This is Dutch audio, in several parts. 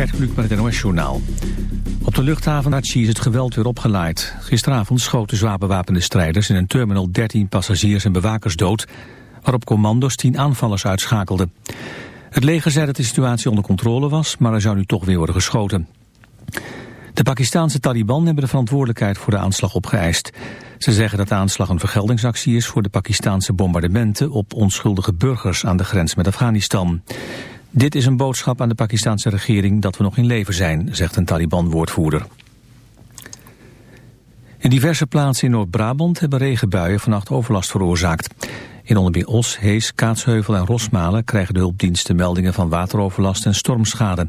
Gert Kluk met het NOS-journaal. Op de luchthaven Nachi is het geweld weer opgeleid. Gisteravond schoten zwaar bewapende strijders in een terminal 13 passagiers en bewakers dood... waarop commando's 10 aanvallers uitschakelden. Het leger zei dat de situatie onder controle was, maar er zou nu toch weer worden geschoten. De Pakistanse Taliban hebben de verantwoordelijkheid voor de aanslag opgeëist. Ze zeggen dat de aanslag een vergeldingsactie is voor de Pakistanse bombardementen op onschuldige burgers aan de grens met Afghanistan. Dit is een boodschap aan de Pakistanse regering dat we nog in leven zijn, zegt een Taliban-woordvoerder. In diverse plaatsen in Noord-Brabant hebben regenbuien vannacht overlast veroorzaakt. In onder meer Os, Hees, Kaatsheuvel en Rosmalen krijgen de hulpdiensten meldingen van wateroverlast en stormschade.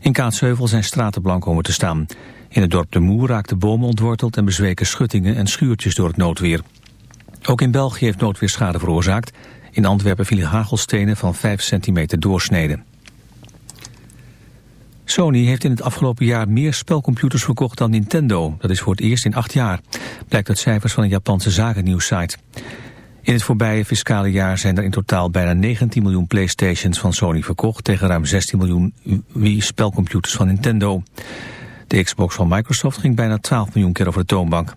In Kaatsheuvel zijn straten blank komen te staan. In het dorp De Moer raakten bomen ontworteld en bezweken schuttingen en schuurtjes door het noodweer. Ook in België heeft noodweer schade veroorzaakt. In Antwerpen vielen hagelstenen van 5 centimeter doorsneden. Sony heeft in het afgelopen jaar meer spelcomputers verkocht dan Nintendo. Dat is voor het eerst in acht jaar, blijkt uit cijfers van een Japanse zakennieuwssite. In het voorbije fiscale jaar zijn er in totaal bijna 19 miljoen Playstations van Sony verkocht... tegen ruim 16 miljoen Wii-spelcomputers van Nintendo. De Xbox van Microsoft ging bijna 12 miljoen keer over de toonbank.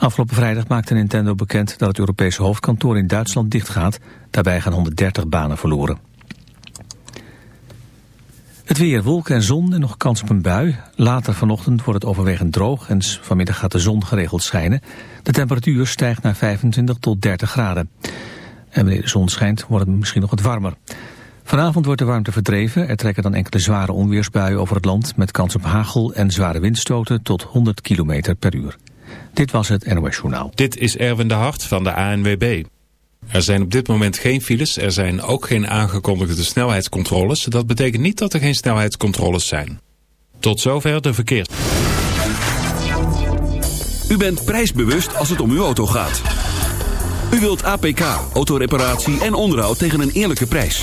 Afgelopen vrijdag maakte Nintendo bekend dat het Europese hoofdkantoor in Duitsland dichtgaat. Daarbij gaan 130 banen verloren. Het weer, wolken en zon en nog kans op een bui. Later vanochtend wordt het overwegend droog en vanmiddag gaat de zon geregeld schijnen. De temperatuur stijgt naar 25 tot 30 graden. En wanneer de zon schijnt wordt het misschien nog wat warmer. Vanavond wordt de warmte verdreven. Er trekken dan enkele zware onweersbuien over het land... met kans op hagel en zware windstoten tot 100 km per uur. Dit was het NOS Journaal. Dit is Erwin de Hart van de ANWB. Er zijn op dit moment geen files, er zijn ook geen aangekondigde snelheidscontroles. Dat betekent niet dat er geen snelheidscontroles zijn. Tot zover de verkeers. U bent prijsbewust als het om uw auto gaat. U wilt APK, autoreparatie en onderhoud tegen een eerlijke prijs.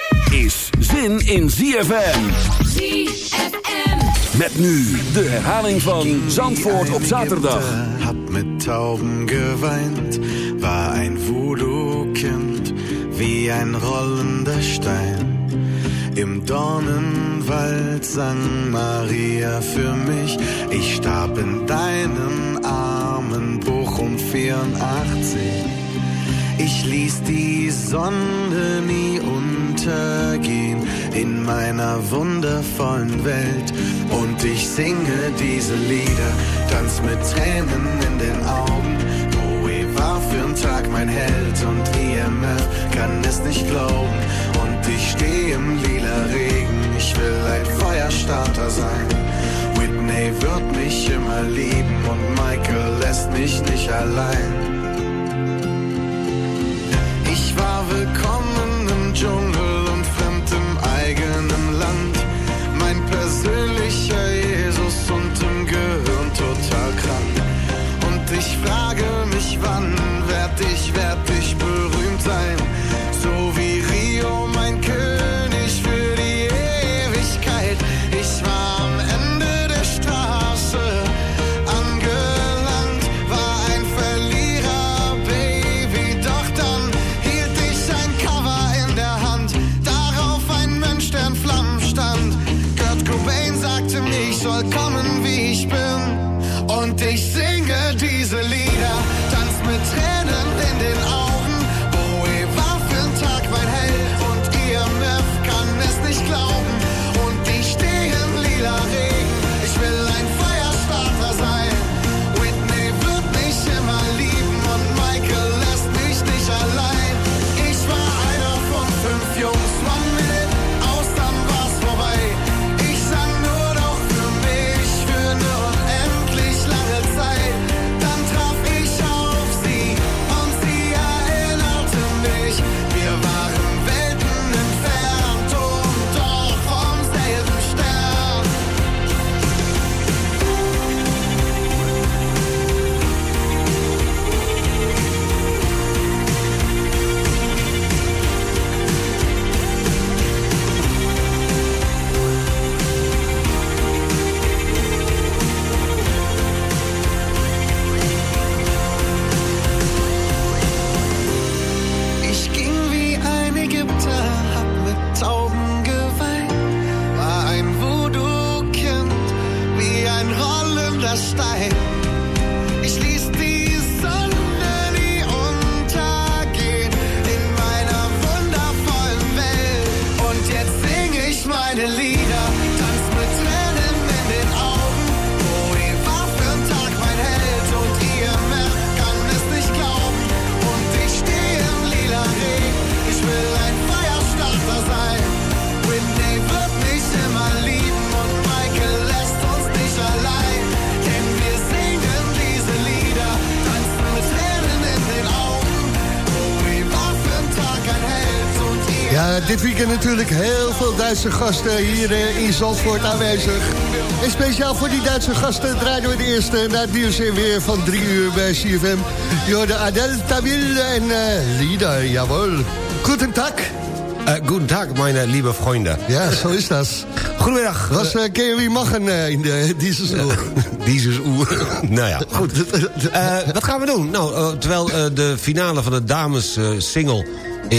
Is zin in ZFM. ZFM. Met nu de herhaling van Zandvoort op zaterdag. Hab mit Tauben geweint, war ein Voodoo-Kind, wie ein rollender Stein. Im Dornenwald sang Maria für mich. Ich starb in deinen Armen, Bochum 84. Ich ließ die Sonne nie untergehen in meiner wundervollen Welt. Und ich singe diese Lieder, tanz mit Tränen in den Augen. Bowie war für einen Tag mein Held und IMF kann es nicht glauben. Und ich stehe im lila Regen, ich will ein Feuerstarter sein. Whitney wird mich immer lieben und Michael lässt mich nicht allein. Ich war willkommen mientras está dit weekend natuurlijk heel veel Duitse gasten hier eh, in Zandvoort aanwezig. En speciaal voor die Duitse gasten draaien we de eerste na het nieuws en weer van drie uur bij CFM. Jorde Adel Tabil en uh, Lieder, jawel. Goedendag. Uh, guten Tag, meine liebe Freunde. Ja, zo is dat. Goedemiddag. Was uh, je wie uh, in de, deze uur? Dieses uur. nou ja, goed. Uh, wat gaan we doen? Nou, terwijl de finale van de dames single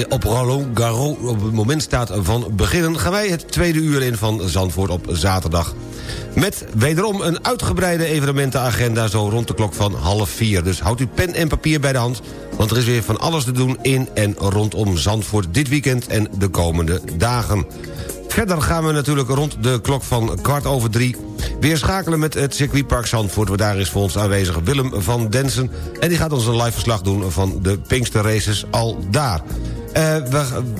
op Roland Garros op het moment staat van beginnen... gaan wij het tweede uur in van Zandvoort op zaterdag. Met wederom een uitgebreide evenementenagenda... zo rond de klok van half vier. Dus houdt u pen en papier bij de hand... want er is weer van alles te doen in en rondom Zandvoort... dit weekend en de komende dagen. Verder gaan we natuurlijk rond de klok van kwart over drie... weer schakelen met het circuitpark Zandvoort... waar daar is voor ons aanwezig Willem van Densen... en die gaat ons een live verslag doen van de Pinkster Races al daar. Uh,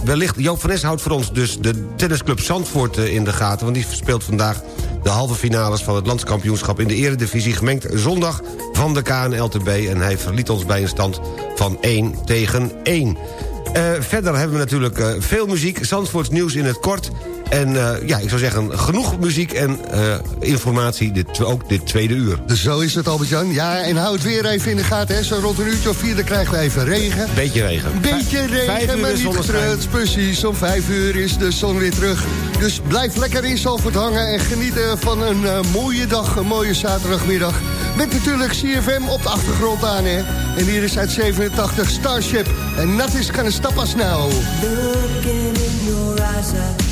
wellicht, Joop van Nes houdt voor ons dus de tennisclub Zandvoort uh, in de gaten... want die speelt vandaag de halve finales van het landskampioenschap... in de eredivisie gemengd zondag van de KNLTB... en hij verliet ons bij een stand van 1 tegen 1. Uh, verder hebben we natuurlijk veel muziek. Zandvoorts nieuws in het kort. En uh, ja, ik zou zeggen, genoeg muziek en uh, informatie dit, ook dit tweede uur. Dus zo is het, Albert-Jan. Ja, en hou het weer even in de gaten. Hè. Zo rond een uurtje of vier, dan krijgen we even regen. Beetje regen. Beetje regen, maar niet getreurd. Precies, om vijf uur is de zon weer terug. Dus blijf lekker in Zalvoort hangen en genieten van een uh, mooie dag, een mooie zaterdagmiddag. Met natuurlijk CFM op de achtergrond aan, hè. En hier is uit 87 Starship. En dat is kan een stap als nou. Looking in your eyes,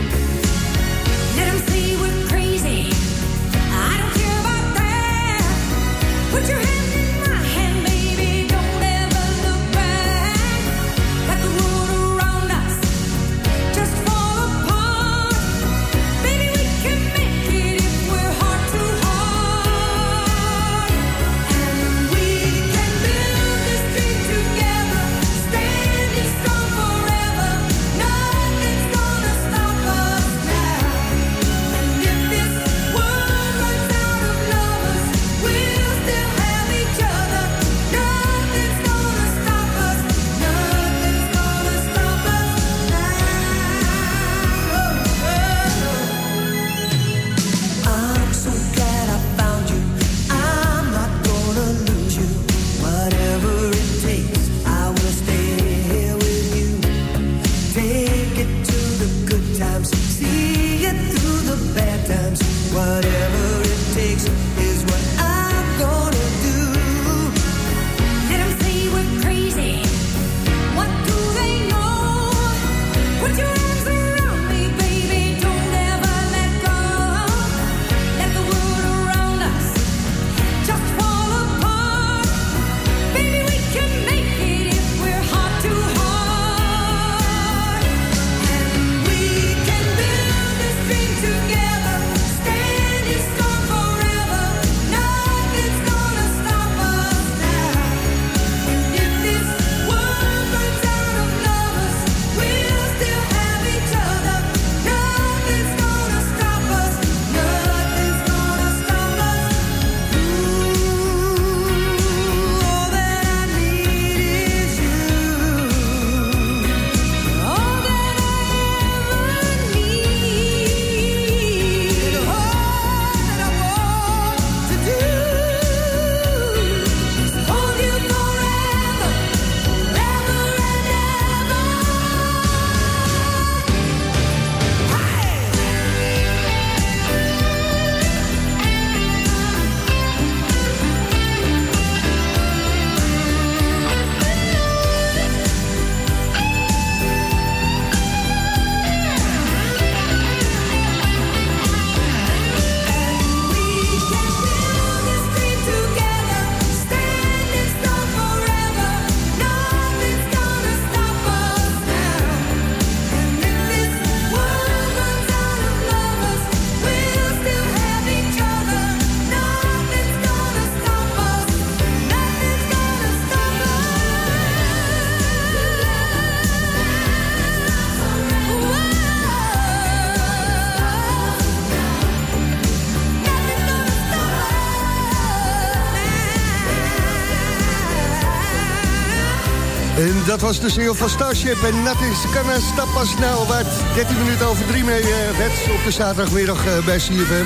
dat was de single van Starship en Nothing's Gonna Stop Us Now... waar het 13 minuten over 3 mee uh, werd op de zaterdagmiddag uh, bij CFM.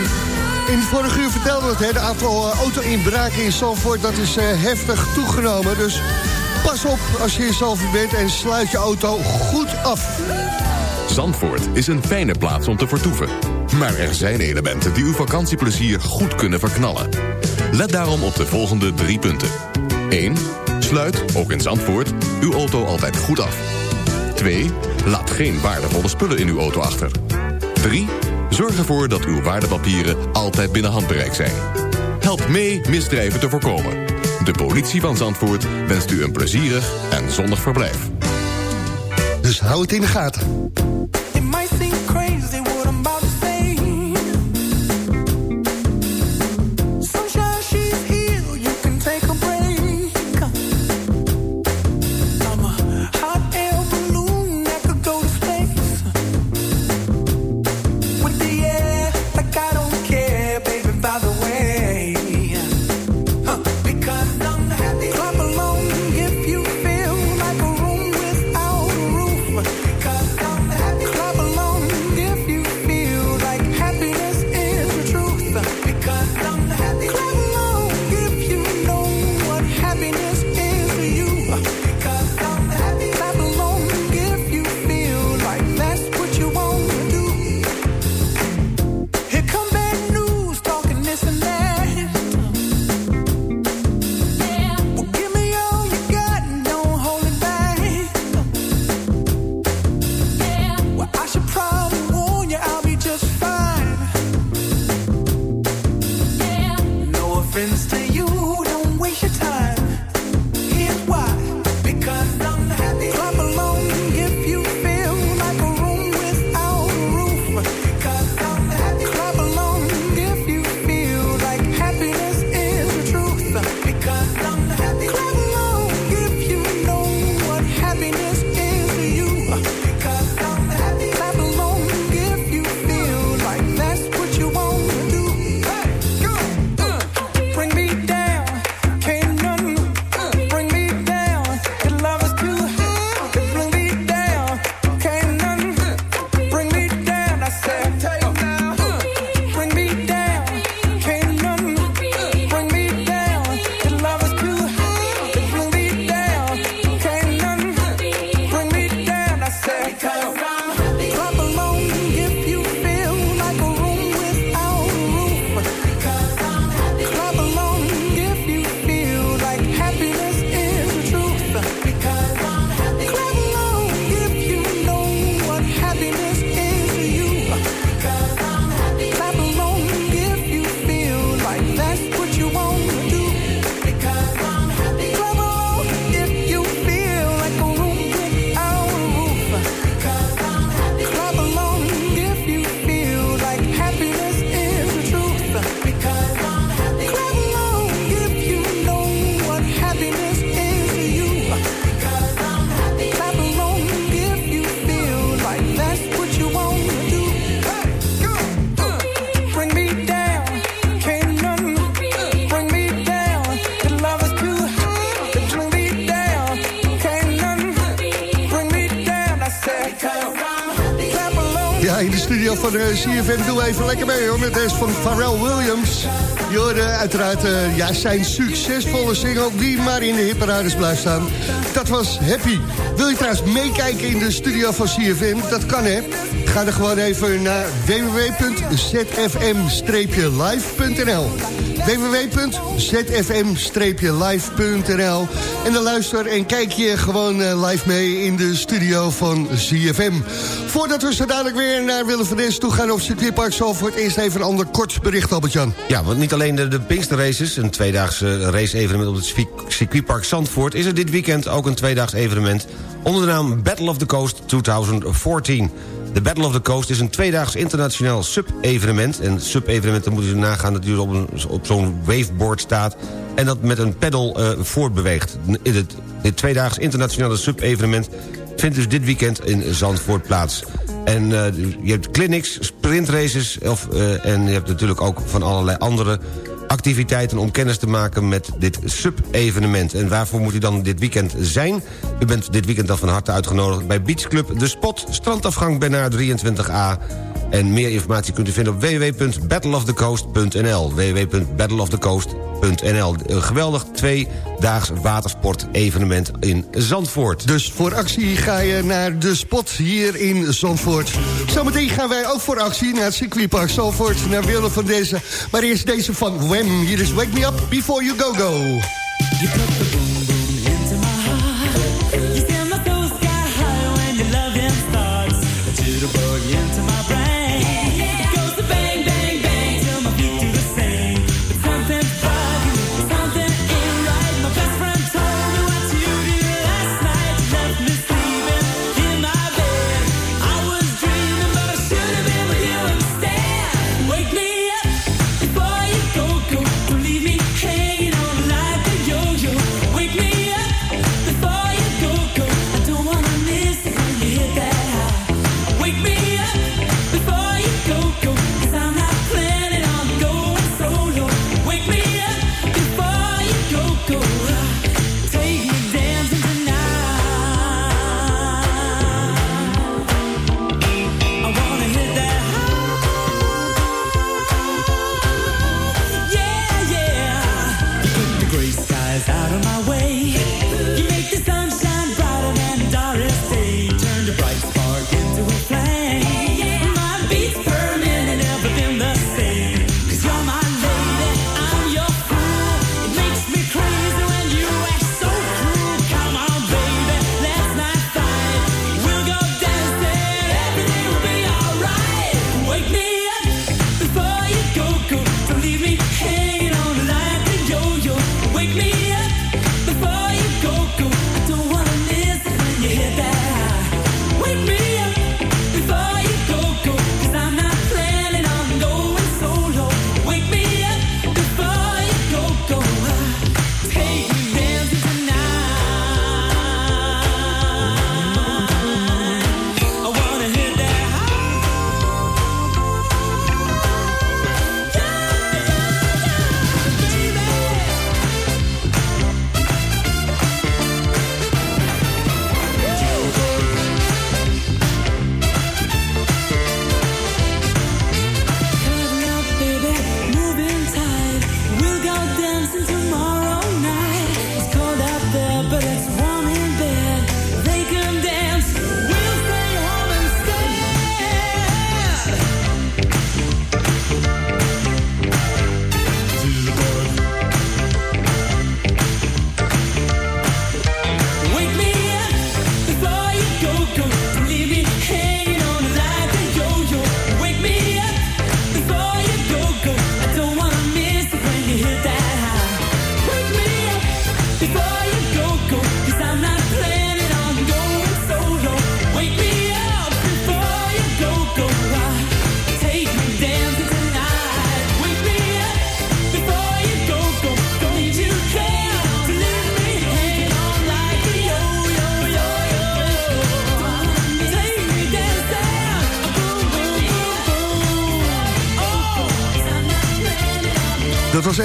In het vorige uur vertelde het, hè, de aantal uh, auto-inbraken in Zalvoort... dat is heftig toegenomen, dus pas op als je in Zalvoort bent... en sluit je auto goed af. Zandvoort is een fijne plaats om te vertoeven. Maar er zijn elementen die uw vakantieplezier goed kunnen verknallen. Let daarom op de volgende drie punten. 1. Sluit, ook in Zandvoort, uw auto altijd goed af. 2. Laat geen waardevolle spullen in uw auto achter. 3. Zorg ervoor dat uw waardepapieren altijd binnen handbereik zijn. Help mee misdrijven te voorkomen. De politie van Zandvoort wenst u een plezierig en zonnig verblijf. Dus hou het in de gaten. Van de CFM doen we even lekker mee hoor. Met deze van Pharrell Williams. Je uiteraard eh, ja, zijn succesvolle single... die maar in de hitparades blijft staan. Dat was Happy. Wil je trouwens meekijken in de studio van CFM? Dat kan hè. Ga er gewoon even naar www.zfm-live.nl www.zfm-live.nl En dan luister en kijk je gewoon eh, live mee in de studio van ZFM. Voordat we zo dadelijk weer naar Willem van toe gaan op circuitpark Zalvoort... eerst even een ander kort bericht, Albert-Jan. Ja, want niet alleen de, de Pinkster Races, een tweedaagse race-evenement op het circuit- circuitpark Zandvoort... is er dit weekend ook een tweedaags evenement onder de naam Battle of the Coast 2014. De Battle of the Coast is een tweedaags internationaal sub-evenement. En sub-evenementen moeten je nagaan dat je op, een- op zo'n waveboard staat... en dat met een pedal eh, voortbeweegt. In dit tweedaags internationale sub-evenement vindt dus dit weekend in Zandvoort plaats. En eh, je hebt clinics, sprintraces of, eh, en je hebt natuurlijk ook van allerlei andere activiteiten om kennis te maken met dit sub-evenement. En waarvoor moet u dan dit weekend zijn? U bent dit weekend dan van harte uitgenodigd bij Beach Club De Spot... strandafgang Bernard 23A. En meer informatie kunt u vinden op www.battleofthecoast.nl www.battleofthecoast.nl Een geweldig tweedaags watersport-evenement in Zandvoort. Dus voor actie ga je naar de spot hier in Zandvoort. Zometeen gaan wij ook voor actie naar het circuitpark Zandvoort... naar Willem van deze. Maar eerst deze van Wem. Hier is Wake Me Up Before You Go Go.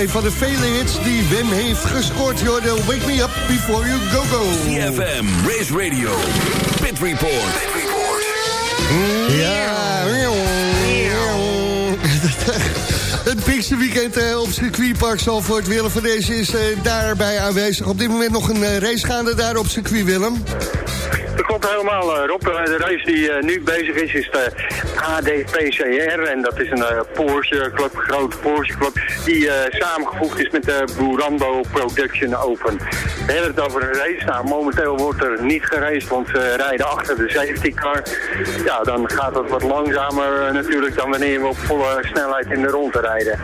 Een van de vele hits die Wim heeft gescoord. Jorden, wake me up before you go go. CFM, Race Radio, Pit Report. Ja. Het Pinkster Weekend eh, op circuitpark Zalvoort. Willem van deze is eh, daarbij aanwezig. Op dit moment nog een eh, race gaande daar op circuit, Willem. Dat klopt helemaal, eh, Rob. De race die nu bezig is, is de ADPCR. En dat is een Porsche club, grote Porsche club, die eh, samengevoegd is met de Burando Production Open. We hebben het over een race. Nou, momenteel wordt er niet geraced, want ze rijden achter de safety car. Ja, dan gaat het wat langzamer eh, natuurlijk dan wanneer we op volle snelheid in de ronde rijden.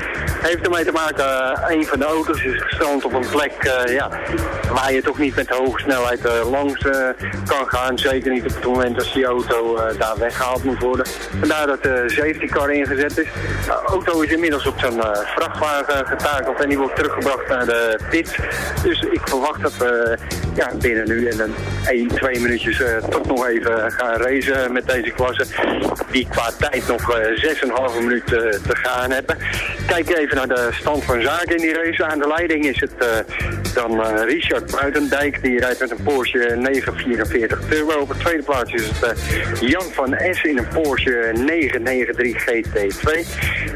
Heeft ermee te maken, eh, een van de auto's is gestrand op een plek eh, ja, waar je toch niet met hoge snelheid eh, langs kan gaan. Zeker niet op het moment als die auto daar weggehaald moet worden. Vandaar dat de safety car ingezet is. De auto is inmiddels op zijn vrachtwagen getakeld en die wordt teruggebracht naar de pit. Dus ik verwacht dat we binnen nu en een 1, 2 minuutjes eh, toch nog even gaan racen met deze klasse. Die qua tijd nog eh, 6,5 minuut eh, te gaan hebben. Kijk even naar de stand van zaken in die race. Aan de leiding is het eh, dan eh, Richard Buitendijk. Die rijdt met een Porsche 944 Turbo. Op de tweede plaats is het eh, Jan van S in een Porsche 993 GT2.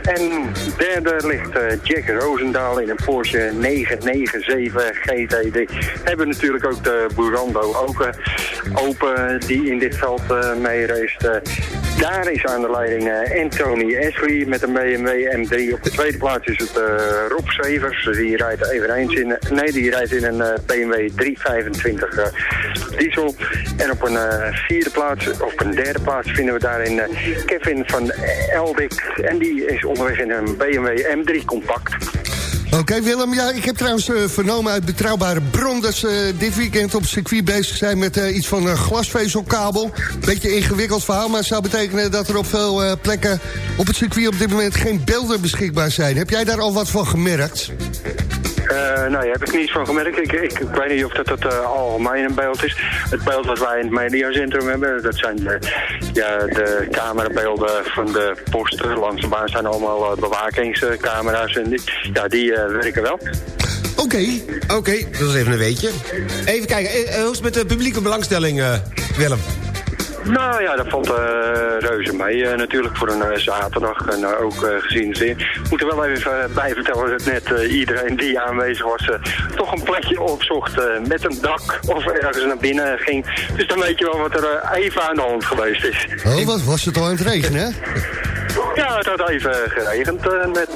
En derde ligt eh, Jack Roosendaal in een Porsche 997 GT3. Hebben natuurlijk ook de Burando open, open die in dit veld uh, mee race. Uh, daar is aan de leiding uh, Anthony Ashley met een BMW M3. Op de tweede plaats is het Rob Severs. Die rijdt eveneens in, nee, die rijdt in een BMW 325 diesel. En op een vierde plaats, of een derde plaats vinden we daarin Kevin van Eldik. En die is onderweg in een BMW M3 compact. Oké Willem, ja, ik heb trouwens uh, vernomen uit betrouwbare bron... dat ze dit weekend op circuit bezig zijn met uh, iets van een glasvezelkabel. Beetje ingewikkeld verhaal, maar het zou betekenen... dat er op veel plekken op het circuit op dit moment geen beelden beschikbaar zijn. Heb jij daar al wat van gemerkt? Uh, nou, heb ik niets van gemerkt. Ik, ik, weet niet of dat het uh, algemeen een beeld is. Het beeld wat wij in het mediacentrum hebben, dat zijn de, ja, de camerabeelden van de posten. Langs de baan staan allemaal uh, bewakingscamera's en die, ja, die werken wel. Oké. Oké, dat is even een weetje. Even kijken, hoe is het met de publieke belangstelling, Willem? Nou ja, dat valt uh, reuze mee. Uh, natuurlijk voor een uh, zaterdag en ook gezien zin. Ik moet er wel even bij vertellen dat net iedereen die aanwezig was... toch een plekje opzocht met een dak of ergens naar binnen ging. Dus dan weet je wel wat er even aan de hand geweest is. Oh, wat was het al aan het regenen, hè? Ja, het had even geregend net.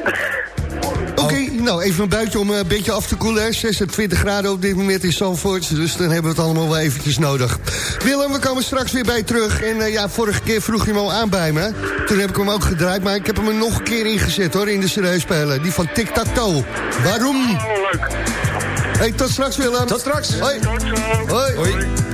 Oké, okay, nou even een buitje om een beetje af te koelen. 26 graden op dit moment in Zandvoort. Dus dan hebben we het allemaal wel eventjes nodig. Willem, we komen straks weer bij terug. En uh, ja, vorige keer vroeg je hem al aan bij me. Toen heb ik hem ook gedraaid. Maar ik heb hem er nog een keer ingezet hoor, in de cd-speler. Die van Tic Tac Toe. Waarom? Oh, leuk. Hey, tot straks Willem. Tot straks. Hoi. Hoi. Hoi.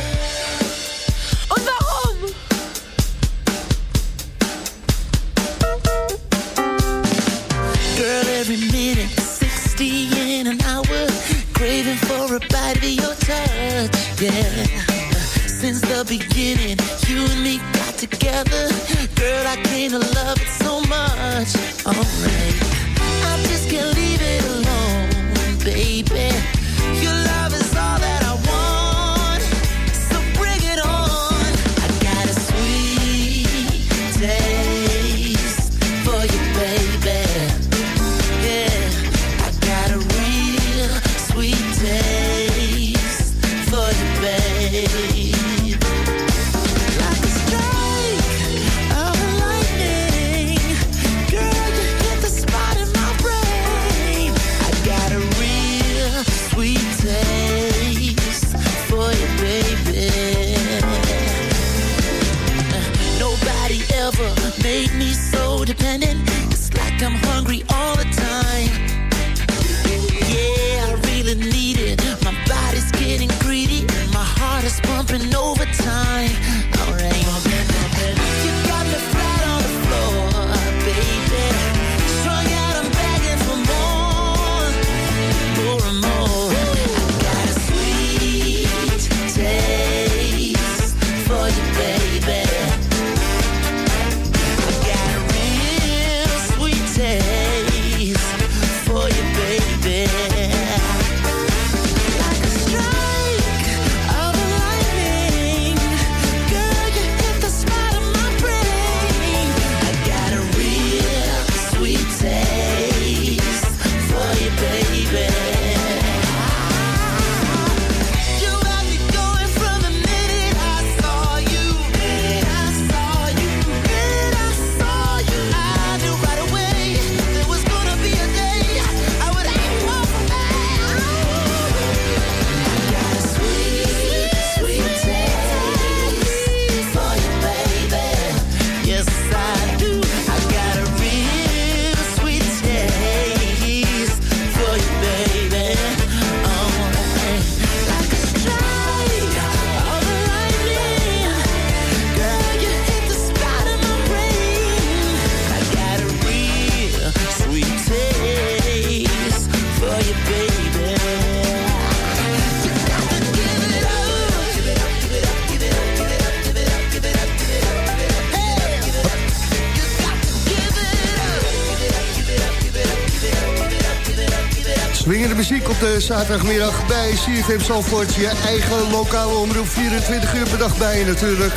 zaterdagmiddag bij CFM Zandvoort. Je eigen lokale omroep 24 uur per dag bij je natuurlijk.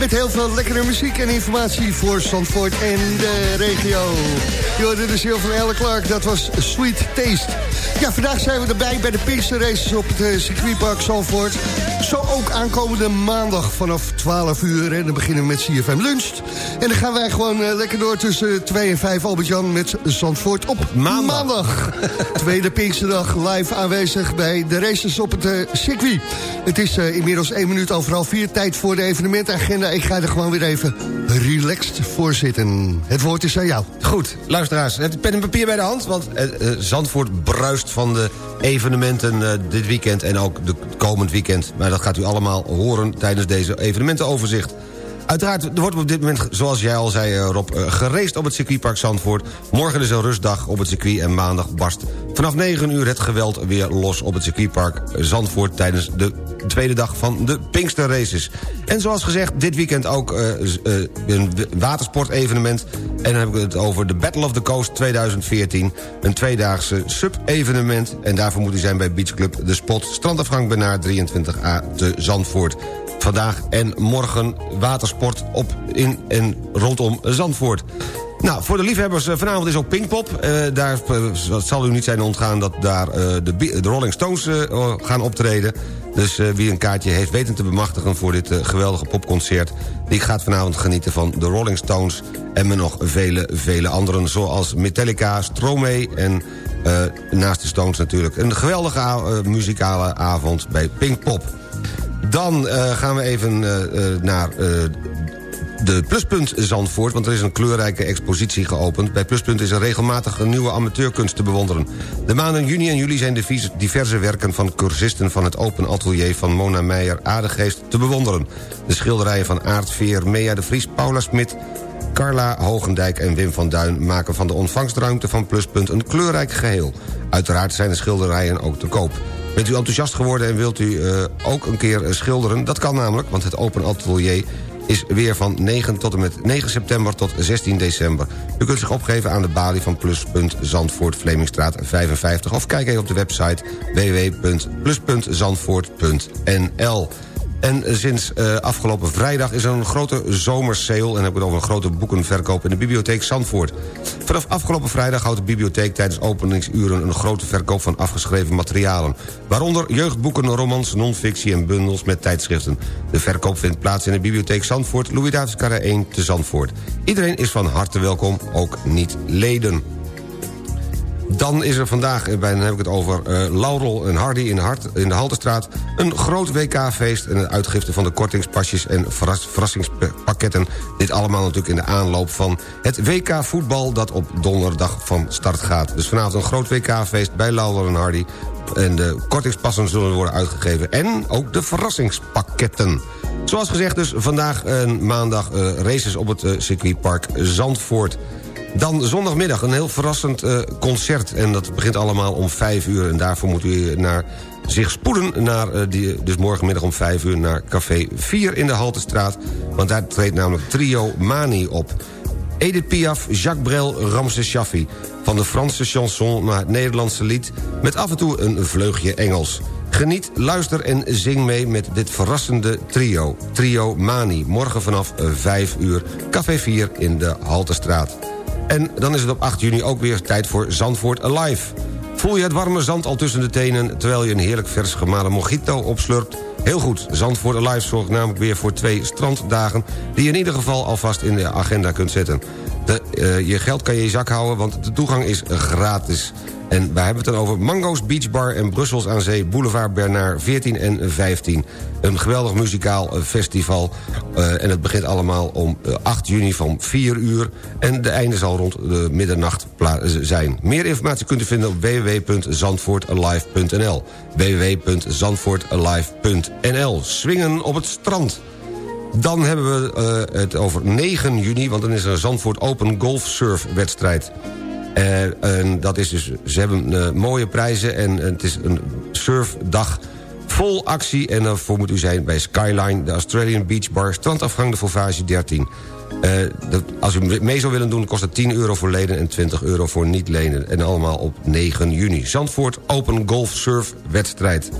Met heel veel lekkere muziek en informatie voor Zandvoort en de regio. Joh, dit is heel van Elle Clark, dat was Sweet Taste. Ja, vandaag zijn we erbij bij de Pinkster Races op het eh, circuitpark Zandvoort. Zo ook aankomende maandag vanaf 12 uur. En dan beginnen we met CFM Lunch. En dan gaan wij gewoon eh, lekker door tussen 2 en 5 Albert-Jan met Zandvoort op maandag. maandag. Tweede Pinksterdag live aanwezig bij de races op het uh, circuit. Het is eh, inmiddels 1 minuut overal 4 tijd voor de evenementagenda. Ik ga er gewoon weer even relaxed voor zitten. Het woord is aan jou. Goed, luisteraars, heb het pen en papier bij de hand. Want Zandvoort bruist van de evenementen dit weekend en ook de komend weekend. Maar dat gaat u allemaal horen tijdens deze evenementenoverzicht. Uiteraard er wordt op dit moment, zoals jij al zei eh, Rob... eh, gereest op het circuitpark Zandvoort. Morgen is een rustdag op het circuit en maandag barst vanaf 9 uur het geweld weer los op het circuitpark Zandvoort... tijdens de tweede dag van de Pinkster Races. En zoals gezegd, dit weekend ook eh, een watersportevenement. En dan heb ik het over de Battle of the Coast 2014. Een tweedaagse sub-evenement. En daarvoor moet u zijn bij Beach Club De Spot... strandafgang Benaar 23A te Zandvoort. Vandaag en morgen watersport op in en rondom Zandvoort. Nou, voor de liefhebbers, eh, vanavond is ook Pinkpop. Eh daar eh, het zal u niet zijn ontgaan dat daar eh, de, Rolling Stones eh, gaan optreden. Dus eh, wie een kaartje heeft weten te bemachtigen voor dit eh, geweldige popconcert... die gaat vanavond genieten van de Rolling Stones... en met nog vele, vele anderen, zoals Metallica, Stromae... en eh, naast de Stones natuurlijk een geweldige eh, muzikale avond bij Pinkpop. Dan eh, gaan we even eh, eh, naar de Pluspunt Zandvoort... want er is een kleurrijke expositie geopend. Bij Pluspunt is er regelmatig een nieuwe amateurkunst te bewonderen. De maanden juni en juli zijn diverse werken van cursisten... van het Open Atelier van Mona Meijer Aardegeest te bewonderen. De schilderijen van Aart Veer, Mea de Vries, Paula Smit... Carla Hogendijk en Wim van Duin maken van de ontvangstruimte van Pluspunt een kleurrijk geheel. Uiteraard zijn de schilderijen ook te koop. Bent u enthousiast geworden en wilt u eh, ook een keer eh, schilderen? Dat kan namelijk, want het Open Atelier is weer van 9 tot en met 9 september tot 16 december. U kunt zich opgeven aan de balie van Pluspunt Zandvoort Vlemingstraat 55... of kijk even op de website www.plus.zandvoort.nl. En sinds eh, afgelopen vrijdag is er een grote zomersale... en dan heb ik het over een grote boekenverkoop in de bibliotheek Zandvoort. Vanaf afgelopen vrijdag houdt de bibliotheek tijdens openingsuren... een grote verkoop van afgeschreven materialen. Waaronder jeugdboeken, romans, non-fictie en bundels met tijdschriften. De verkoop vindt plaats in de bibliotheek Zandvoort... Louis Davids Carré 1 te Zandvoort. Iedereen is van harte welkom, ook niet-leden. Dan is er vandaag, eh, bij, dan heb ik het over eh, Laurel en Hardy in, Hart, in de Haltestraat... een groot WK-feest en een uitgifte van de kortingspasjes en verras, verrassingspakketten. Dit allemaal natuurlijk in de aanloop van het WK-voetbal... dat op donderdag van start gaat. Dus vanavond een groot WK-feest bij Laurel en Hardy... en de kortingspassen zullen worden uitgegeven... en ook de verrassingspakketten. Zoals gezegd dus vandaag en maandag eh, races op het circuitpark Zandvoort... Dan zondagmiddag een heel verrassend eh, concert. En dat begint allemaal om 5 uur. En daarvoor moet u naar, zich spoeden naar, eh, die, dus morgenmiddag om 5 uur... naar Café 4 in de Haltestraat. Want daar treedt namelijk trio Mani op. Edith Piaf, Jacques Brel, Ramses Shaffi. Van de Franse chanson naar het Nederlandse lied... met af en toe een vleugje Engels. Geniet, luister en zing mee met dit verrassende trio. Trio Mani, morgen vanaf 5 uur. Café 4 in de Haltestraat. En dan is het op 8 juni ook weer tijd voor Zandvoort Alive. Voel je het warme zand al tussen de tenen... terwijl je een heerlijk vers gemalen mojito opslurpt? Heel goed, Zandvoort Alive zorgt namelijk weer voor twee stranddagen... die je in ieder geval alvast in de agenda kunt zetten. De, eh, je geld kan je in je zak houden, want de toegang is gratis. En waar hebben het dan over? Mango's Beach Bar en Brussels aan Zee... Boulevard Bernard 14 en 15. Een geweldig muzikaal eh, festival. eh, en het begint allemaal om eh, 8 juni van 4 uur. En de einde zal rond de middernacht zijn. Meer informatie kunt u vinden op www.zandvoortalive.nl www.zandvoortalive.nl Swingen op het strand. Dan hebben we eh, het over 9 juni, want dan is er een Zandvoort Open Golf Surf wedstrijd. Eh, en dat is dus, ze hebben eh, mooie prijzen en het is een surfdag vol actie. En daarvoor moet u zijn bij Skyline, de Australian Beach Bar... strandafgang de Fauvage 13. Eh, dat- als u mee zou willen doen, kost het 10 euro voor leden... en 20 euro voor niet-leden. En allemaal op 9 juni. Zandvoort Open Golf Surf wedstrijd.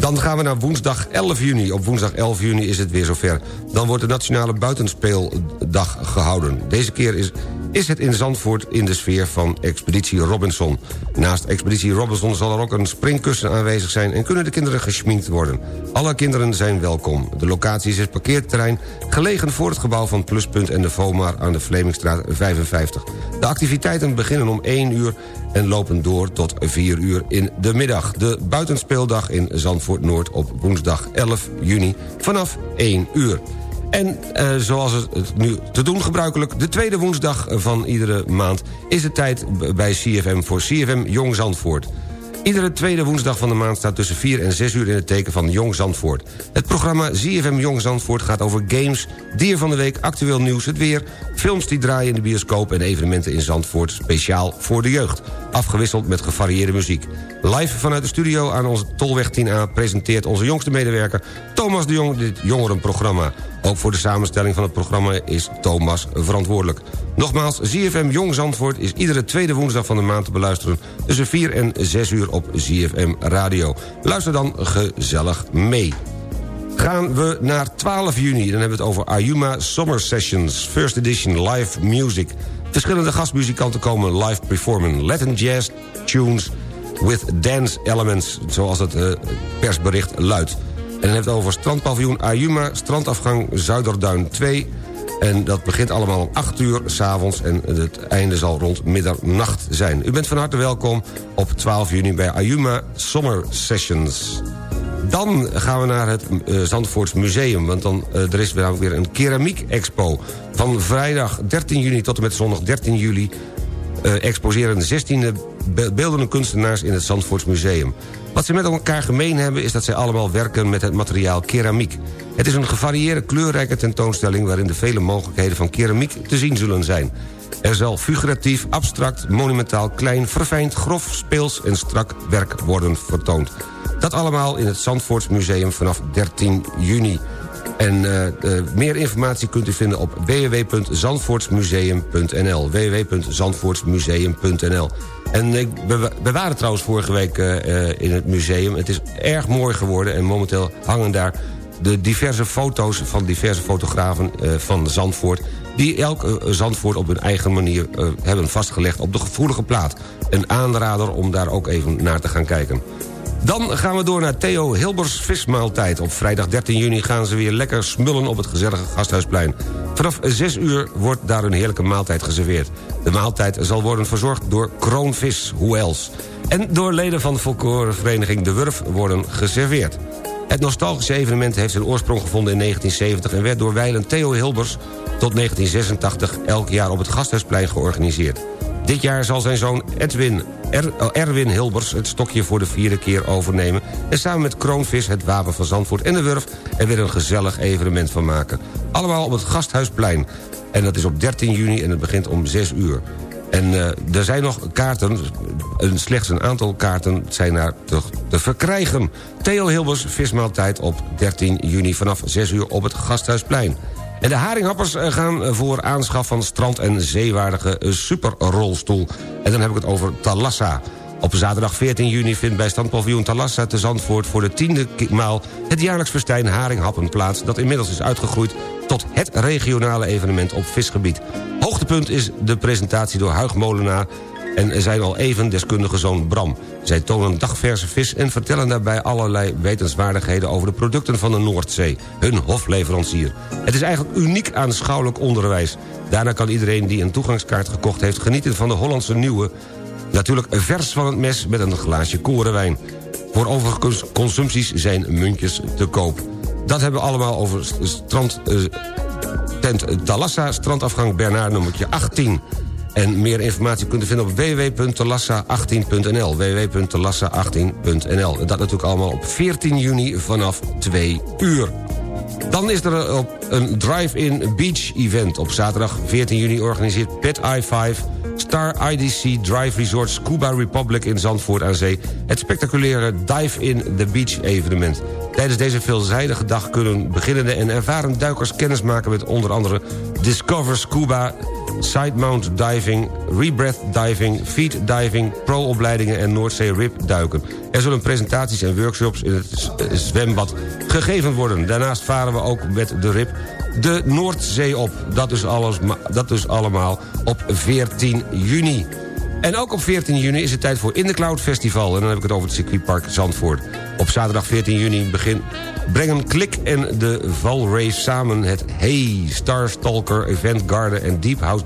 Dan gaan we naar woensdag 11 juni. Op woensdag 11 juni is het weer zover. Dan wordt de Nationale Buitenspeeldag gehouden. Deze keer is, is het in Zandvoort in de sfeer van Expeditie Robinson. Naast Expeditie Robinson zal er ook een springkussen aanwezig zijn... en kunnen de kinderen geschminkt worden. Alle kinderen zijn welkom. De locatie is het parkeerterrein... gelegen voor het gebouw van Pluspunt en de FOMAR aan de Vlemingstraat 55. De activiteiten beginnen om 1 uur en lopen door tot 4 uur in de middag. De buitenspeeldag in Zandvoort Noord op woensdag 11 juni vanaf 1 uur. En eh, zoals het nu te doen gebruikelijk... de tweede woensdag van iedere maand is het tijd bij CFM voor CFM Jong Zandvoort. Iedere tweede woensdag van de maand staat tussen 4 en 6 uur in het teken van Jong Zandvoort. Het programma ZFM Jong Zandvoort gaat over games, dier van de week, actueel nieuws, het weer... films die draaien in de bioscoop en evenementen in Zandvoort speciaal voor de jeugd. Afgewisseld met gevarieerde muziek. Live vanuit de studio aan onze Tolweg 10A presenteert onze jongste medewerker Thomas de Jong dit jongerenprogramma. Ook voor de samenstelling van het programma is Thomas verantwoordelijk. Nogmaals, ZFM Jong Zandvoort is iedere tweede woensdag van de maand te beluisteren... tussen 4 en 6 uur op ZFM Radio. Luister dan gezellig mee. Gaan we naar 12 juni, dan hebben we het over Ayuma Summer Sessions... First Edition Live Music. Verschillende gastmuzikanten komen live performen. Latin jazz tunes with dance elements, zoals het uh, persbericht luidt. En dan heeft het over strandpaviljoen Ayuma, strandafgang Zuiderduin 2... En dat begint allemaal om 8 uur s'avonds en het einde zal rond middernacht zijn. U bent van harte welkom op 12 juni bij Ayuma Summer Sessions. Dan gaan we naar het uh, Zandvoorts Museum, want dan, uh, er is weer, weer een keramiek-expo. Van vrijdag 13 juni tot en met zondag 13 juli uh, exposeren 16 beeldende kunstenaars in het Zandvoorts Museum. Wat ze met elkaar gemeen hebben is dat zij allemaal werken met het materiaal keramiek. Het is een gevarieerde kleurrijke tentoonstelling... waarin de vele mogelijkheden van keramiek te zien zullen zijn. Er zal figuratief, abstract, monumentaal, klein, verfijnd, grof, speels en strak werk worden vertoond. Dat allemaal in het Zandvoorts Museum vanaf 13 juni. En uh, uh, meer informatie kunt u vinden op www.zandvoortsmuseum.nl www.zandvoortsmuseum.nl En we waren trouwens vorige week in het museum. Het is erg mooi geworden en momenteel hangen daar de diverse foto's van diverse fotografen van Zandvoort... die elk Zandvoort op hun eigen manier hebben vastgelegd op de gevoelige plaat. Een aanrader om daar ook even naar te gaan kijken. Dan gaan we door naar Theo Hilbers vismaaltijd. Op vrijdag 13 juni gaan ze weer lekker smullen op het gezellige Gasthuisplein. Vanaf 6 uur wordt daar een heerlijke maaltijd geserveerd. De maaltijd zal worden verzorgd door Kroonvis, hoe else. En door leden van de folklorevereniging De Wurf worden geserveerd. Het nostalgische evenement heeft zijn oorsprong gevonden in 1970... en werd door wijlen Theo Hilbers tot 1986 elk jaar op het Gasthuisplein georganiseerd. Dit jaar zal zijn zoon Edwin er Erwin Hilbers het stokje voor de vierde keer overnemen... en samen met Kroonvis, het Wapen van Zandvoort en de Wurf... er weer een gezellig evenement van maken. Allemaal op het Gasthuisplein. En dat is op 13 juni en het begint om 6 uur. En uh, er zijn nog kaarten, een, slechts een aantal kaarten zijn daar te, te verkrijgen. Theo Hilbers, vismaaltijd op 13 juni vanaf 6 uur op het Gasthuisplein. En de haringhappers eh, gaan voor aanschaf van strand- en zeewaardige eh, superrolstoel. En dan heb ik het over Talassa. Op zaterdag 14 juni vindt bij standpaviljoen Talassa te Zandvoort... voor de tiende maal het jaarlijks festijn Haringhappen plaats... dat inmiddels is uitgegroeid tot het regionale evenement op visgebied. Hoogtepunt is de presentatie door Huig Molenaar en zijn al even deskundige zoon Bram. Zij tonen dagverse vis en vertellen daarbij allerlei wetenswaardigheden... over de producten van de Noordzee, hun hofleverancier. Het is eigenlijk uniek aanschouwelijk onderwijs. Daarna kan iedereen die een toegangskaart gekocht heeft... genieten van de Hollandse nieuwe... natuurlijk vers van het mes met een glaasje korenwijn. Voor overige consumpties zijn muntjes te koop. Dat hebben we allemaal over strand... Uh, tent Talassa, strandafgang Bernard nummertje 18... En meer informatie kunt u vinden op www.telassa18.nl. www.telassa18.nl. Dat natuurlijk allemaal op 14 juni vanaf 2 uur. Dan is er op een drive-in beach event. Op zaterdag 14 juni organiseert Pet I5 Star IDC Drive Resort Scuba Republic in Zandvoort aan Zee... het spectaculaire Dive in the Beach evenement. Tijdens deze veelzijdige dag kunnen beginnende en ervaren duikers kennismaken met onder andere Discover Scuba side-mount diving, rebreath diving, feed diving... pro-opleidingen en Noordzee rip duiken. Er zullen presentaties en workshops in het zwembad gegeven worden. Daarnaast varen we ook met de rip de Noordzee op. Dat is, alles, dat is allemaal op 14 juni. En ook op 14 juni is het tijd voor In the Cloud Festival. En dan heb ik het over het circuitpark Zandvoort. Op zaterdag 14 juni begin, brengen Klik en de Valrace samen... het Hey Starstalker Event Garden en Deep House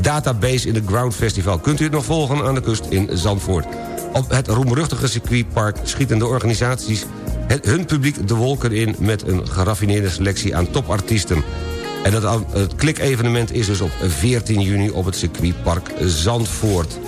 Database in de Ground Festival. Kunt u het nog volgen aan de kust in Zandvoort. Op het roemruchtige circuitpark schieten de organisaties... Het, hun publiek de wolken in met een geraffineerde selectie aan topartiesten. En dat, het klik-evenement is dus op 14 juni op het circuitpark Zandvoort.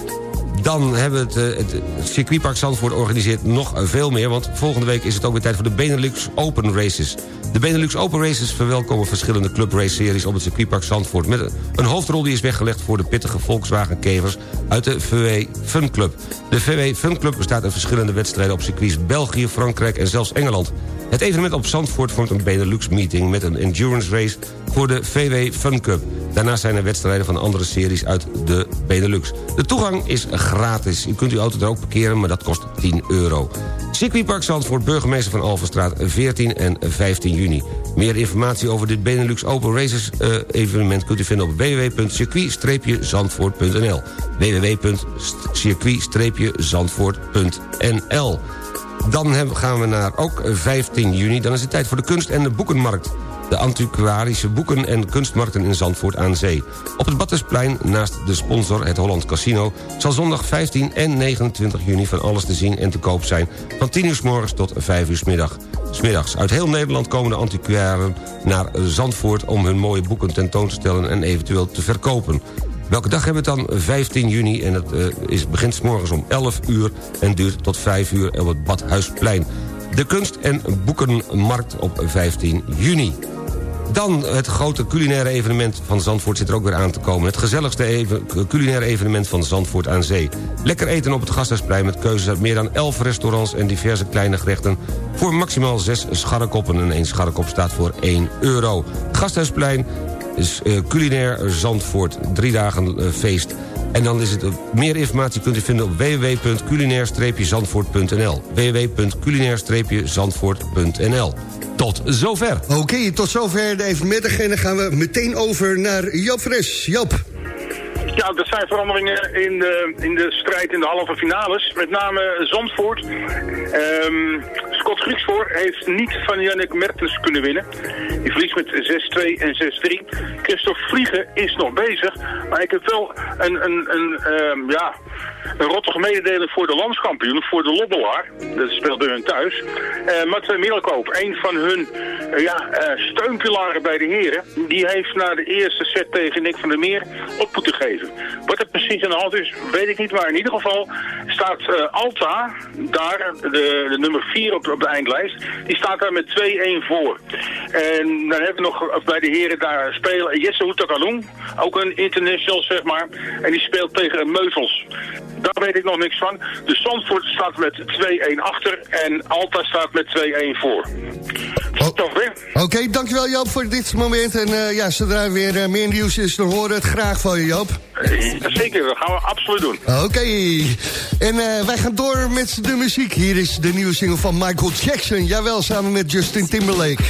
Dan hebben we het, het circuitpark Zandvoort organiseert nog veel meer... want volgende week is het ook weer tijd voor de Benelux Open Races. De Benelux Open Races verwelkomen verschillende club race series op het circuitpark Zandvoort... met een hoofdrol die is weggelegd voor de pittige Volkswagen-kevers uit de VW Fun Club. De VW Fun Club bestaat uit verschillende wedstrijden op circuits België, Frankrijk en zelfs Engeland. Het evenement op Zandvoort vormt een Benelux-meeting... met een endurance race voor de VW Fun Cup. Daarnaast zijn er wedstrijden van andere series uit de Benelux. De toegang is gratis. U kunt uw auto er ook parkeren, maar dat kost 10 euro. Circuitpark Zandvoort, burgemeester van Alvenstraat, 14 en 15 juni. Meer informatie over dit Benelux Open Races uh, evenement... kunt u vinden op www.circuit-zandvoort.nl www.circuit-zandvoort.nl dan gaan we naar ook 15 juni. Dan is het tijd voor de kunst- en de boekenmarkt. De antiquarische boeken- en kunstmarkten in Zandvoort aan Zee. Op het Battersplein, naast de sponsor het Holland Casino... zal zondag 15 en 29 juni van alles te zien en te koop zijn... van 10 uur s morgens tot 5 uur s middag. Smiddags. Uit heel Nederland komen de antiquaren naar Zandvoort... om hun mooie boeken tentoon te stellen en eventueel te verkopen. Welke dag hebben we dan? 15 juni en het uh, is, begint morgens om 11 uur... en duurt tot 5 uur op het Badhuisplein. De kunst- en boekenmarkt op 15 juni. Dan het grote culinaire evenement van Zandvoort zit er ook weer aan te komen. Het gezelligste culinaire evenement van Zandvoort aan Zee. Lekker eten op het Gasthuisplein met keuzes uit meer dan 11 restaurants... en diverse kleine gerechten voor maximaal 6 scharrekoppen. En één scharrekop staat voor 1 euro. Gasthuisplein is uh, culinair Zandvoort. Drie dagen uh, feest. En dan is het uh, meer informatie kunt u vinden op www.culinair-zandvoort.nl www.culinair-zandvoort.nl Tot zover. Oké, okay, tot zover de evenmiddag. En dan gaan we meteen over naar Joop Fres. Joop. Ja, er zijn veranderingen in de, in de strijd in de halve finales. Met name Zandvoort. Um, Scott Grieksvoor heeft niet van Jannik Mertens kunnen winnen. Die verliest met 6-2 en 6-3. Christophe Vliegen is nog bezig. Maar ik heb wel een, een, een, um, ja, een rottige mededeling voor de landskampioen, voor de Lobbelaar. Dat speelt bij hun thuis. Uh, Mats Middelkoop, een van hun uh, ja, uh, steunpilaren bij de heren, die heeft na de eerste set tegen Nick van der Meer op moeten geven. Wat er precies aan de hand is, weet ik niet. Maar in ieder geval staat Alta, daar, de, de nummer 4 op, op de eindlijst, die staat daar met 2-1 voor. En dan hebben we nog bij de heren daar spelen Jesse Houtakalung, ook een international zeg maar. En die speelt tegen Meuvels. Daar weet ik nog niks van. De Zandvoort staat met 2-1 achter en Alta staat met 2-1 voor. Oh. Oké, okay, dankjewel Joop voor dit moment. En uh, ja, zodra er weer uh, meer nieuws is, dan horen we het graag van je Joop. Zeker, dat gaan we absoluut doen. Oké, okay. en uh, wij gaan door met de muziek. Hier is de nieuwe single van Michael Jackson. Jawel, samen met Justin Timberlake.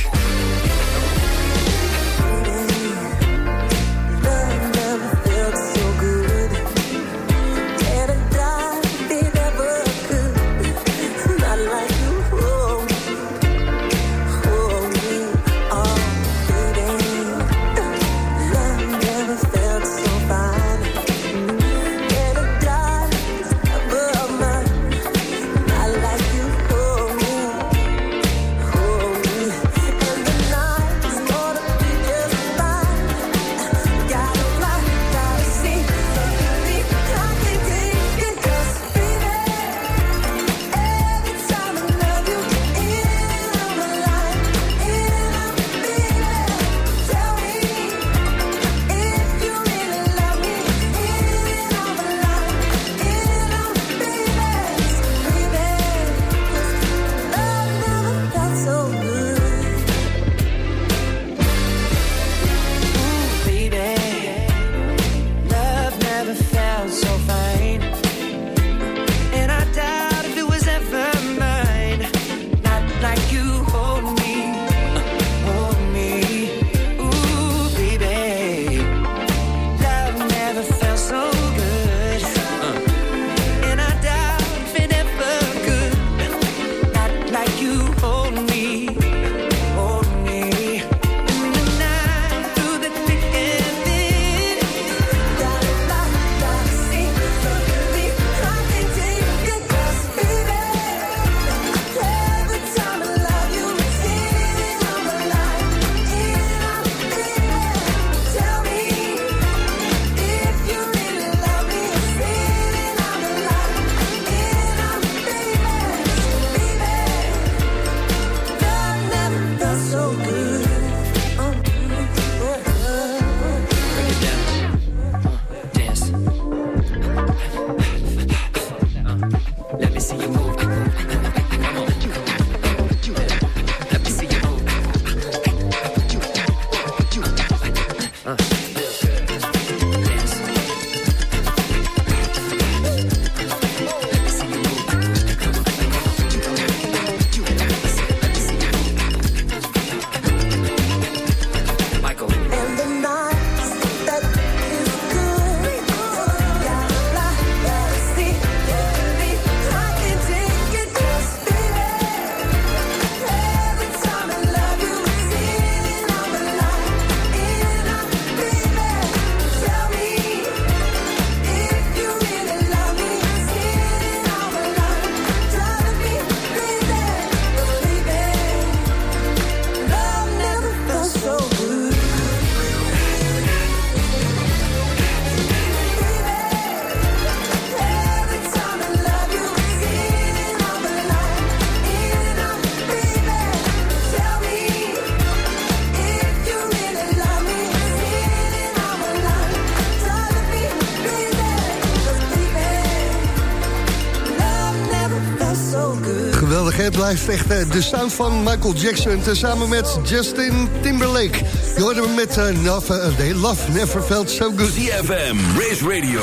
Echt eh, de sound van Michael Jackson... tezamen met Justin Timberlake. Je hoorde hem met uh, Love, uh, Love Never Felt So Good. CFM, Race Radio,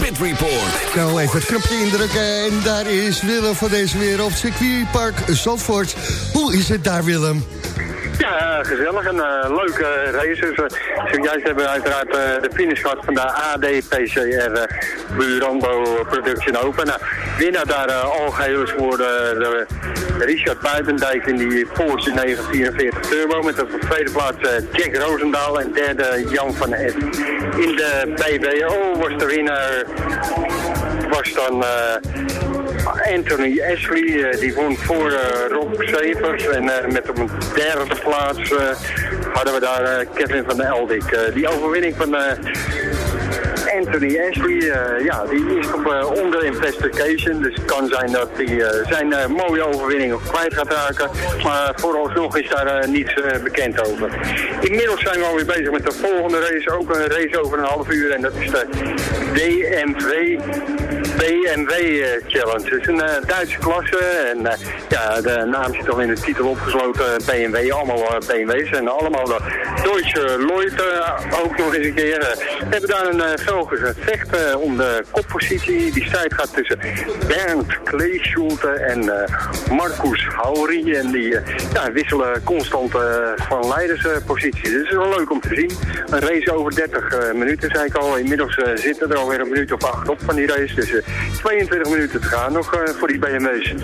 Pit Report. Nou, even het knopje indrukken. En daar is Willem van deze weer op circuitpark Zandvoort. Hoe is het daar, Willem? Ja, gezellig en uh, leuke races. Uh, zojuist hebben we uiteraard de finish gehad van de ADPCR Burando Production Open. Nou, winnaar daar algeheel voor de, Richard Buitendijk in die Porsche 944 Turbo. Met op de tweede plaats Jack Roosendaal en derde Jan van S. In de BBO was de winnaar was dan... Anthony Ashley, uh, die won voor uh, Rob Severs. En uh, met op een derde plaats hadden we daar Kevin van der Eldik. die overwinning van Anthony Ashley, uh, ja, die is op uh, onder investigation. Dus het kan zijn dat hij uh, zijn mooie overwinning kwijt gaat raken. Maar vooralsnog is daar niets bekend over. Inmiddels zijn we alweer bezig met de volgende race. Ook een race over een half uur. En dat is de DMV BMW Challenge. Het is een Duitse klasse. En ja, de naam zit al in de titel opgesloten. BMW, allemaal BMW's. En allemaal de Deutsche Leute ook nog eens een keer. we hebben daar een het vechten om de koppositie. Die strijd gaat tussen Bernd Kleeschulte en uh, Marcus Hauri. En die uh, ja, wisselen constant van leiderspositie. dus het is wel leuk om te zien. Een race over 30 minuten, zei ik al. Inmiddels zitten er alweer een minuut of acht op van die race. Dus 22 minuten te gaan nog voor die BMW's.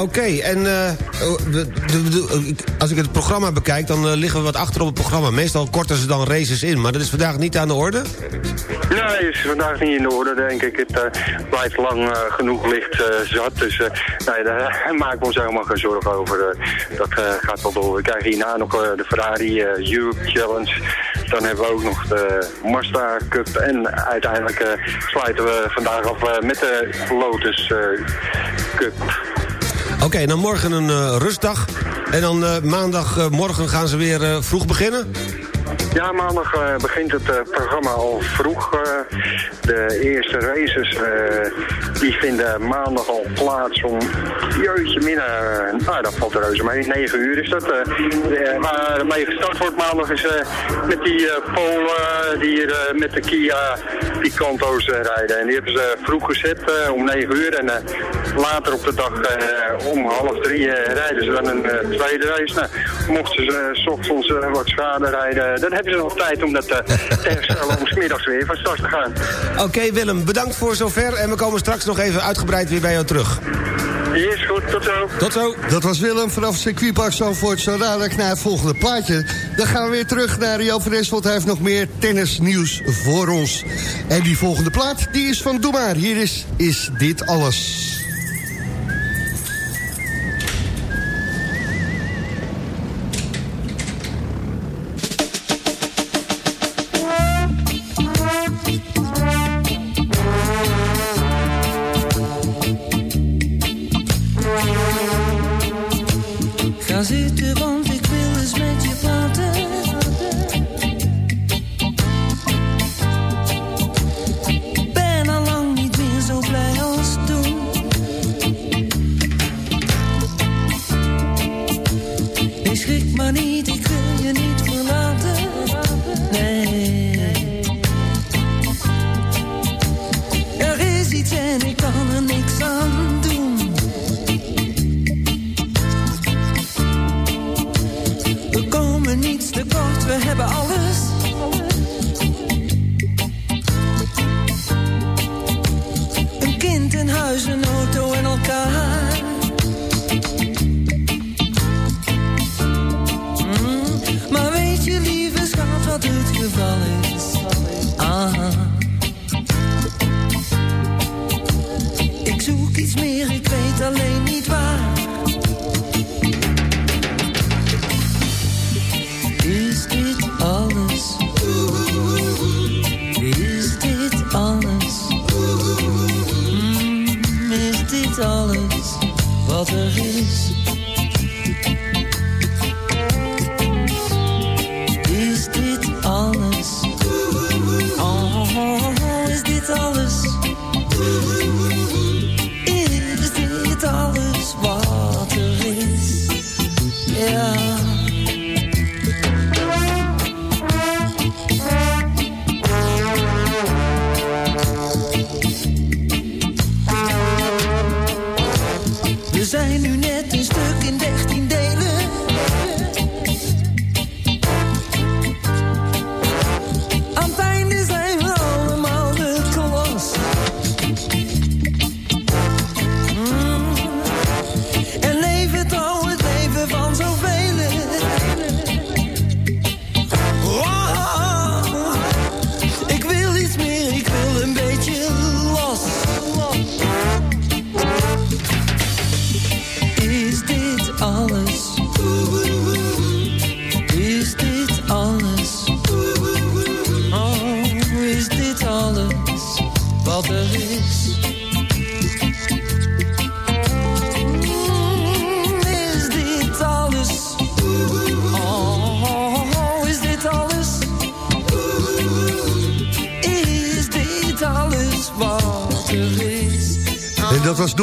Oké, en als ik het programma bekijk, dan liggen we wat achter op het programma. Meestal korten ze dan races in, maar dat is vandaag niet aan de orde? Nee, is vandaag niet in de orde, denk ik. Het uh, blijft lang uh, genoeg licht uh, zat. Dus nee, daar maken we ons helemaal geen zorgen over. dat gaat wel door. We krijgen hierna nog de Ferrari Europe Challenge. Dan hebben we ook nog de Mazda Cup. En uiteindelijk sluiten we vandaag af met de Lotus Cup. Oké, dan morgen een rustdag. En dan maandagmorgen gaan ze weer vroeg beginnen? Ja, maandag uh, begint het uh, programma al vroeg. Uh, de eerste races die vinden maandag al plaats om jeutje minder. nou, dat valt reuze mee. 9 uur is dat. maar mee gestart wordt maandag is met die Polen die hier met de Kia Picanto's rijden. En die hebben ze vroeg gezet om 9 uur. En later op de dag om half drie rijden ze dan een tweede race. Nou, mochten ze s ochtends wat schade rijden, dan hebben ze nog tijd om dat uh, te herstellen om smiddags weer van start te gaan. Oké Willem, bedankt voor zover en we komen straks nog even uitgebreid weer bij jou terug. Is goed, tot zo. Tot zo. Dat was Willem vanaf circuitpark Zandvoort. Zo dadelijk naar het volgende plaatje. Dan gaan we weer terug naar Jan van want hij heeft nog meer tennisnieuws voor ons. En die volgende plaat, die is van Doe maar. Hier is Is Dit Alles.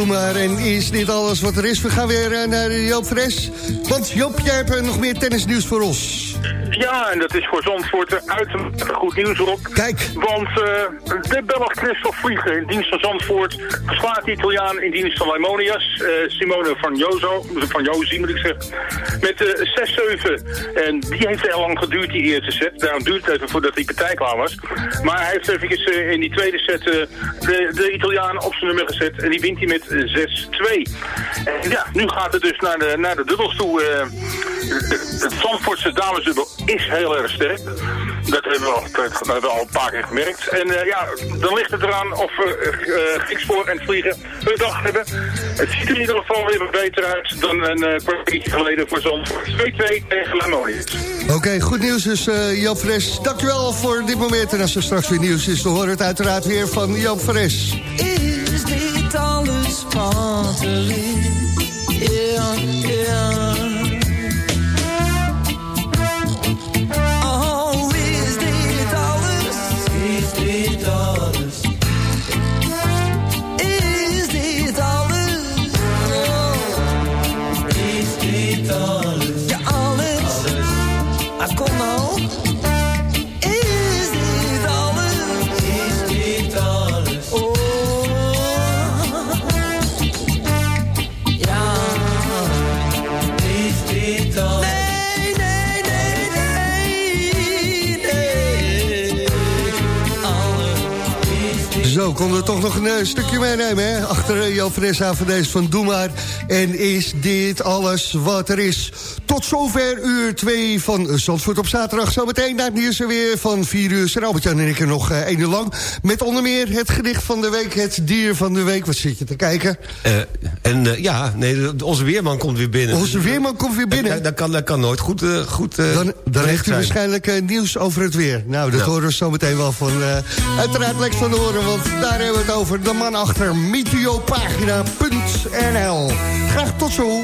Maar. En is dit alles wat er is? We gaan weer eh, naar Joop Fres. Want Joop, jij hebt eh, nog meer tennisnieuws voor ons. Ja, en dat is voor Zandvoort uitermate goed nieuws erop. Kijk. Want uh, de Belg Christophe Vliegen in dienst van Zandvoort verslaat de Italiaan in dienst van Leimonias, uh, Simone van Jozo, van Jozi moet ik zeggen, met 6-7. En die heeft heel lang geduurd, die eerste set. Daarom duurt het even voordat die partij klaar was. Maar hij heeft even in die tweede set de, de, Italiaan op zijn nummer gezet en die wint hij met 6-2. En ja, nu gaat het dus naar de, naar de dubbels toe. het Zandvoortse damesdubbel is heel erg sterk. Dat hebben we al, dat hebben we al een paar keer gemerkt. En uh, ja, dan ligt het eraan of we uh, Griekspoor en Vliegen hun dag hebben. Het ziet er in ieder geval weer wat beter uit dan een uh, kwartiertje geleden voor zo'n 2-2 tegen Lamonius. Oké, okay, goed nieuws dus uh, Joop Fres. Dankjewel voor dit moment. En als er straks weer nieuws is, dan horen we het uiteraard weer van Joop Fres. Is dit alles er is? Yeah, konden we toch nog een uh, stukje meenemen, hè? Achter uh, Jan Fres van Doe. En is dit alles wat er is? Tot zover uur 2 van Zandvoort op zaterdag. Zometeen na het nieuws weer van 4 uur. Zijn Albert-Jan en ik er nog uh, één uur lang. Met onder meer het gedicht van de week, het dier van de week. Wat zit je te kijken? en ja, nee, onze weerman komt weer binnen. Onze weerman komt weer binnen? Dat, dat, kan, dat kan nooit goed goed Dan, dan heeft u waarschijnlijk nieuws over het weer. Nou, dat nou. horen we zometeen wel van... uiteraard Lex van de horen, want daar hebben we het over. De man achter meteopagina.nl. Graag tot zo.